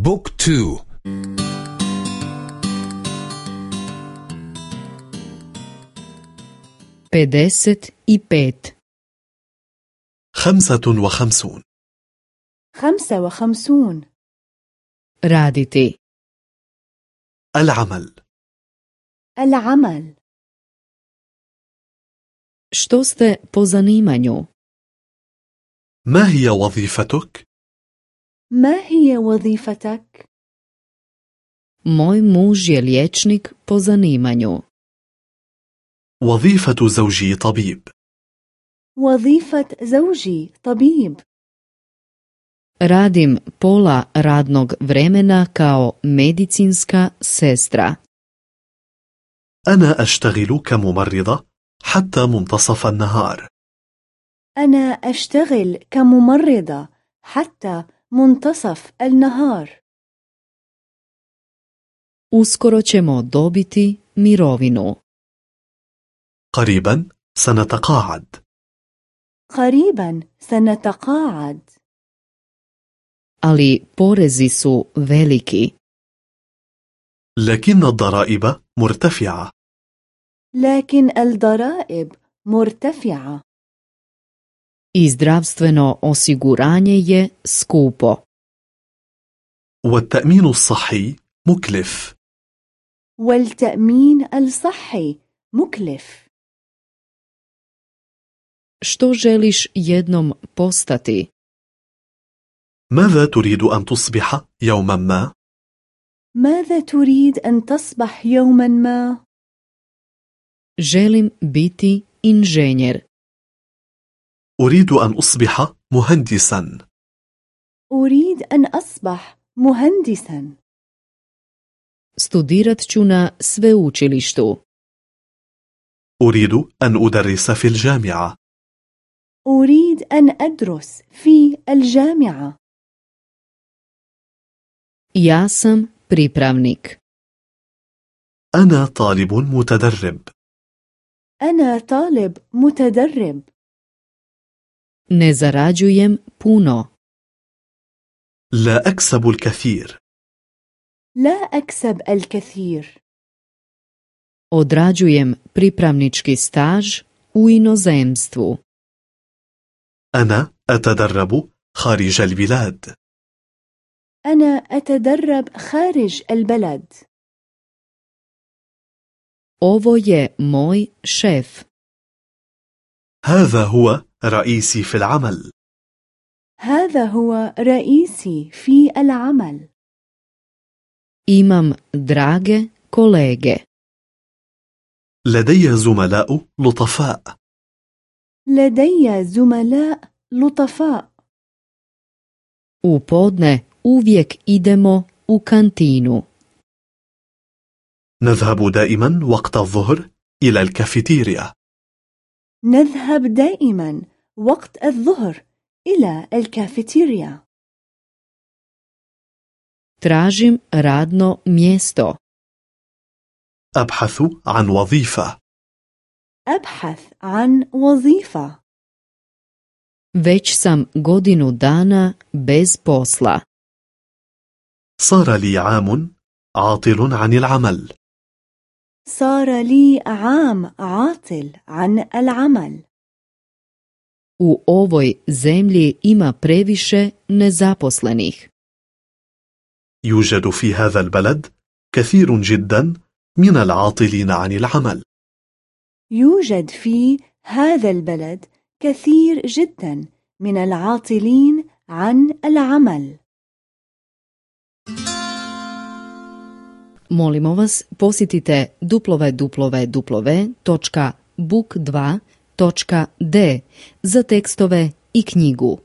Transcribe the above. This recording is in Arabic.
بوك تو. pedeset i pet خمسة وخمسون. خمسة وخمسون. raditi العمل. العمل. Što ste po zanimanju? ما هي وظيفتك؟ ما هي وظيفتك؟ Moj muž je liječnik po zanimanju. وظيفة زوجي طبيب وظيفة زوجي طبيب Radim pola radnog vremena kao medicinska sestra. أنا أشتغل كممرضة حتى منتصف النهار أنا أشتغل كممرضة حتى منتصف النهار. Uskoro ćemo dobiti mirovinu. قريبا سنتقاعد. قريبا سنتقاعد. Ali porezi su veliki. لكن الضرائب مرتفعة. لكن الضرائب مرتفعة. I zdravstveno osiguranje je skupo. والتأمين الصحي مكلف والتأمين الصحي مكلف Što želiš jednom postati? ماذا تريد أن تصبح يوما ما؟ ماذا تريد أن تصبح يوما ما؟ Želim biti inženjer. أريد أن أصبح مهندسا. أريد أن أصبح مهندسا. Studirat ću na sveučilištu. أريد أن أدرس في الجامعة. أريد أن أدرس في الجامعة. Ja sam pripravnik. أنا طالب متدرب. أنا طالب متدرب. Ne zarađujem puno. لا أكسب الكثير لا أكسب الكثير Odrađujem pripravnički staž u inozemstvu. أنا أتدرب خارج البلاد أنا أتدرب خارج البلد Ovo je moj šef. هذا هو رئيسي في العمل. هذا هو رئيسي في العمل. Imam drage kolege. لدي زملاء لطفاء. لدي زملاء لطفاء. U podne uvijek idemo u kantinu. نذهب دائما وقت الظهر إلى الكافيتيريا. نذهب دائما وقت الظهر إلى الكافيتيريا. Tražim radno mjesto. أبحث عن وظيفة. أبحث عن وظيفة. Već sam godinu dana bez posla. صار لي عام عاطل عن العمل. صار لي عام عاطل عن العمل. U ovoj zemlji ima previše nezaposlenih. يوجد في هذا البلد كثير جدا من العاطلين عن العمل يوجد في هذا البلد كثير جدا من العاطلين عن العمل Molimo vas, posjetite www.book2.d za tekstove i knjigu.